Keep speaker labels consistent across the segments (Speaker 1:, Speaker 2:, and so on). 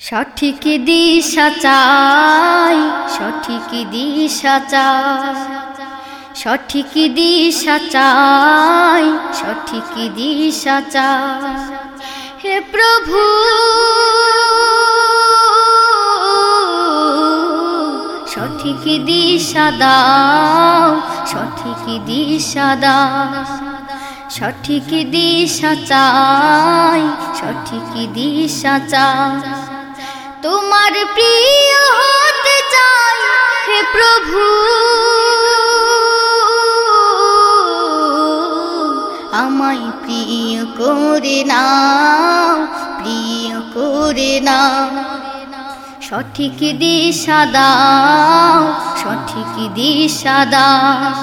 Speaker 1: সঠিক দিশা চাই, সঠিক দিশা চাই। সঠিক দিশা চাই, সঠিক দিশা চাই। হে প্রভু, সঠিক দিশা দাও, সঠিক দিশা দাও। সঠিক দিশা চাই, সঠিক দিশা চাই। তোমার প্রিয় হতে চাই হে প্রভু। আমায় প্রিয় করে নাও, প্রিয় করে নাও। সঠিক দিশা দাও, সঠিক দিশা দাও।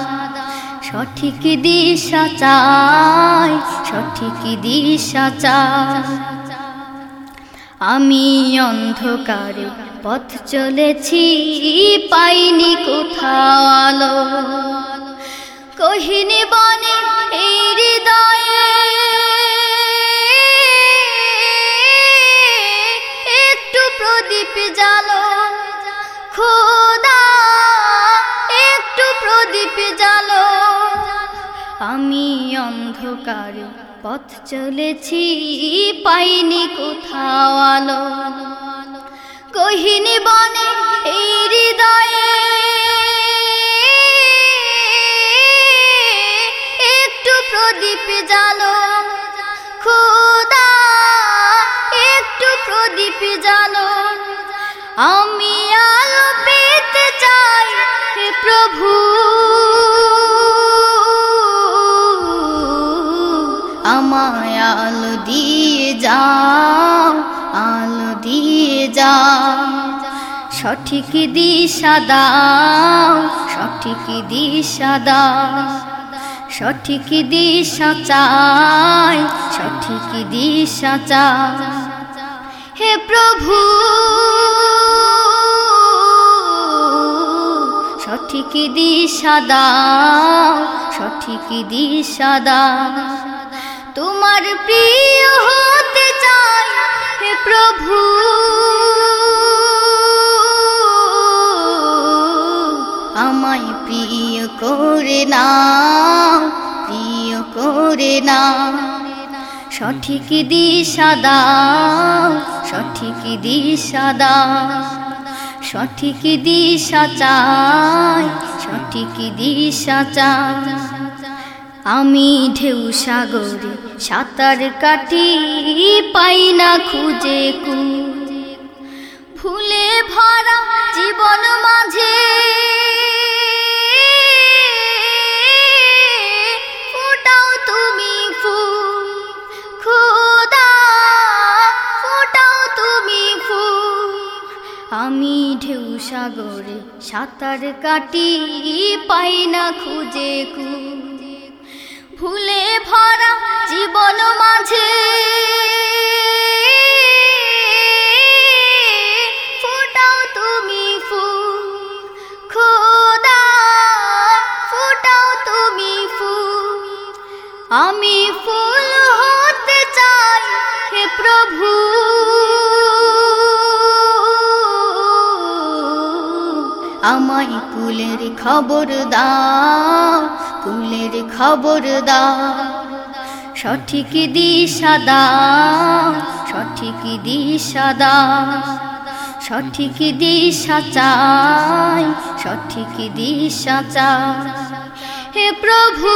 Speaker 1: সঠিক দিশা চাই, সঠিক দিশা চাই। আমি অন্ধকারে পথ চলেছি, পাইনি কোথাও আলো। কহিনি বনে এই একটু প্রদীপ জালো খোদা, একটু প্রদীপ জালো আমি অন্ধকারে পথ চলেছি, পাইনি কোথাও আলো। কহিনি বনে, এই হৃদয়ে একটু প্রদীপ জালো খোদা, একটু প্রদীপ জালো আমি আলো পেতে চাই প্রভু। যাও সঠিক দিশা দাও, সঠিক দিশা দাও। সঠিক দিশা চাই, সঠিক দিশা চাই। হে প্রভু, সঠিক দিশা দাও, সঠিক দিশা দাও। তোমার প্রিয় হতে চাই হে প্রভু। আমায় প্রিয় করে নাও, প্রিয় করে নাও। সঠিক দিশা দাও, সঠিক দিশা দাও। সঠিক দিশা চাই, সঠিক দিশা চাই। আমি ঢেউ সাগরে সাঁতার কাটি পাই না খুঁজে কু ফুলে ভরা জীবন মাঝে ফোটাও তুমি তুমি আমি ঢেউ সাগরে সাঁতার কাটি পাই না খুঁজে কু ফুলে ভরা জীবন মাঝে। কুলের খবর দাও কুলের খবর দাও সঠিক দিশা দাও, সঠিক দিশা দাও। সঠিক দিশা চাই, সঠিক দিশা চাই। হে প্রভু,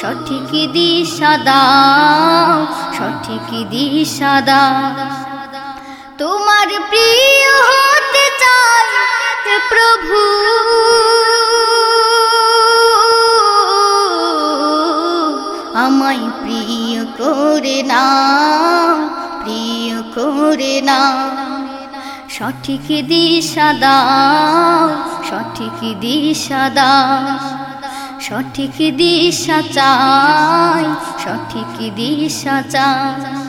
Speaker 1: সঠিক দিশা দাও, সঠিক দিশা দাও। প্রিয় প্রভু। আমায় প্রিয় করে নাও প্রিয় করে নাও সঠিক দিশা দাও, সঠিক দিশা দাও। সঠিক দিশা চাই, সঠিক দিশা চাই।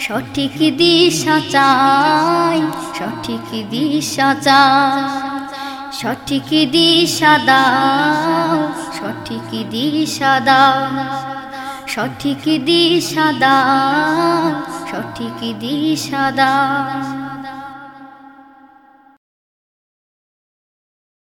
Speaker 1: সঠিক দিশা চাই, সঠিক দিশা চাই, সঠিক দিশা দাও, সঠিক দিশা দাও, সঠিক দিশা দাও, সঠিক দিশা দাও।